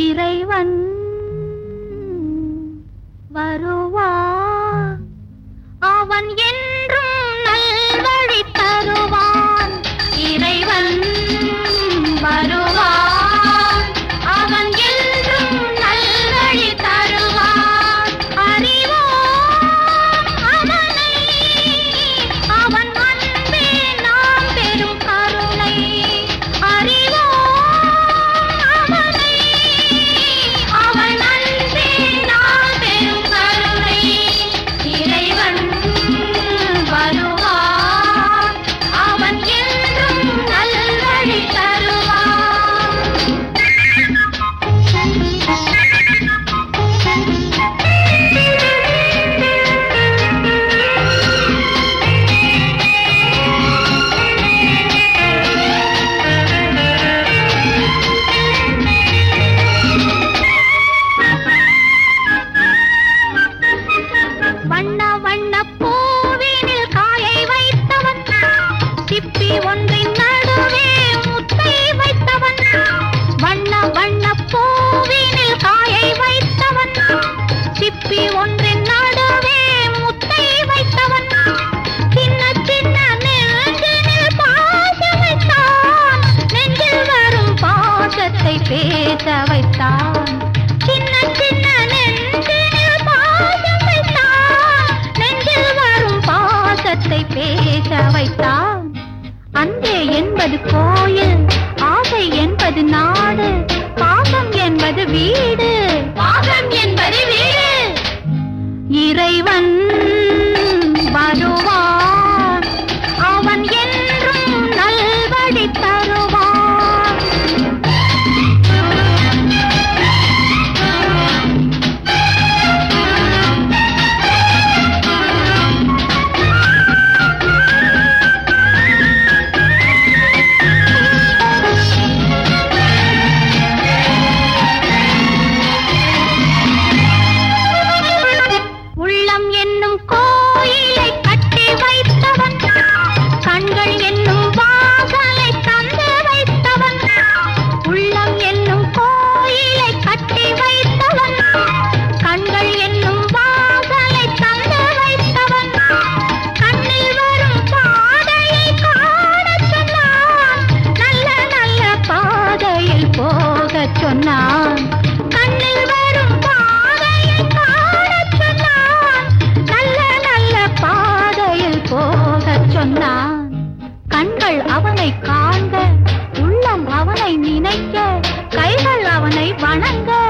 இறைவன் வருவா அவன் என் வைத்தான். வரும் பாசத்தை பேச வைத்தான். அன்பே என்பது கோயில் ஆசை என்பது நாடு பாசம் என்பது வீடு. பாகம் என்பது வீடு. இறைவன் என்னும் கோயிலை கட்டி வைத்தவன் கண்கள் என்னும் வாசலை தந்து வைத்தவன் உள்ளம் என்னும் கோயிலை கட்டி வைத்தவன் கண்கள் என்னும் வாசலை தந்து வைத்தவன் கண்ணில் வரும் பாதையை காண சொன்னான். நல்ல நல்ல பாதையில் போகச் சொன்னான். 南歌。